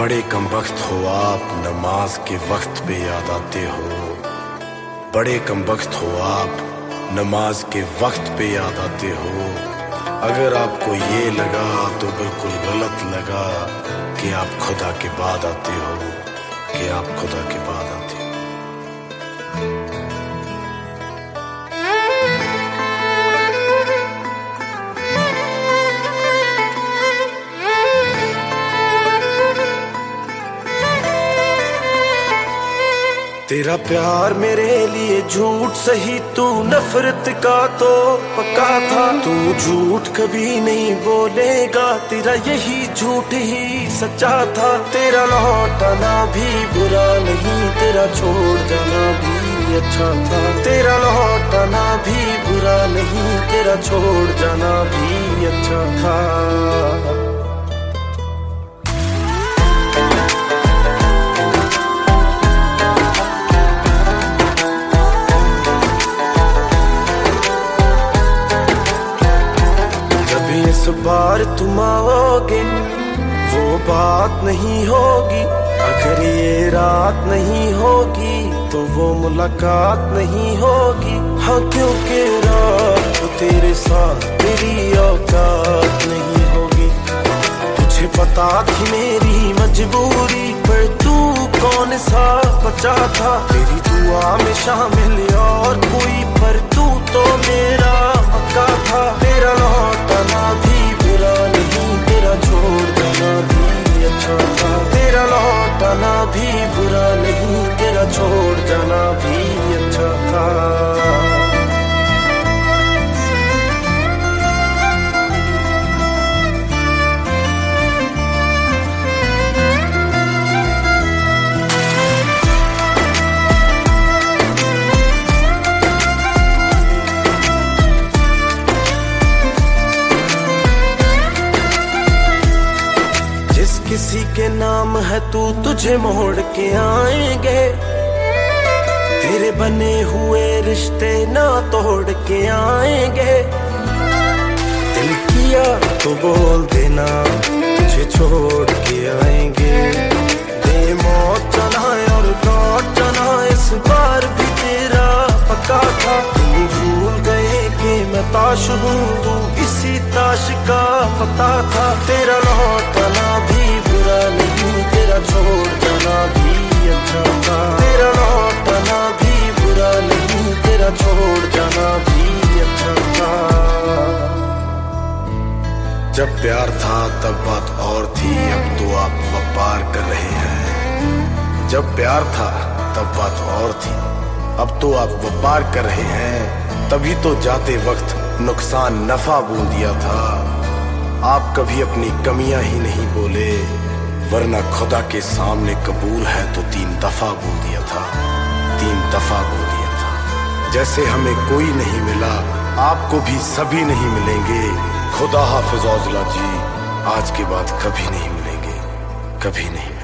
बड़े कम वक्त हो, आप नमाज़ के वक्त पे याद आते हो। बड़े कम वक्त हो, आप नमाज़ के वक्त पे याद आते हो। अगर आपको ये लगा तो बिल्कुल गलत लगा कि आप खुदा के बाद आते हो, कि आप खुदा के बाद आते हो। तेरा प्यार मेरे लिए झूठ सही, तू नफरत का तो पक्का था। तू झूठ कभी नहीं बोलेगा, तेरा यही झूठ ही सच्चा था। तेरा लौटाना भी बुरा नहीं, तेरा छोड़ जाना भी अच्छा था। तेरा लौटाना भी बुरा नहीं, तेरा छोड़ जाना भी अच्छा था। बार तुम आओगे, वो बात नहीं होगी। अगर ये रात नहीं होगी तो वो मुलाकात नहीं होगी। हाँ क्योंकि रात तो तेरे साथ तेरी औकात नहीं होगी। तुझे पता थी मेरी मजबूरी, पर तू कौन सा बचा था? तेरी दुआ में शामिल छोड़ जाना भी अच्छा था। किसी के नाम है तू तुझे मोड़ के आएँगे। तेरे बने हुए रिश्ते ना तोड़ के आएँगे। दिल किया तो बोल देना, तुझे छोड़ के आएँगे। दे मौत चलाए और लौट जाना इस बार भी तेरा पक्का था। तुम भूल गए कि मैं ताश हूँ, तू इसी ताश का पता था। तेरा लौटना जब प्यार था, तब बात और थी। अब तो आप व्यापार कर रहे हैं। जब प्यार था, तब बात और थी। अब तो आप व्यापार कर रहे हैं। तभी तो जाते वक्त नुकसान नफा बोल दिया था। आप कभी अपनी कमियाँ ही नहीं बोले, वरना खुदा के सामने कबूल है तो तीन दफ़ा बोल दिया था। तीन दफ़ा बोल दिया था। जैसे हमें कोई नहीं मिला, आपको भी सभी नहीं मिलेंगे। खुदा हाफिज औजला जी आज के बाद कभी नहीं मिलेंगे कभी नहीं।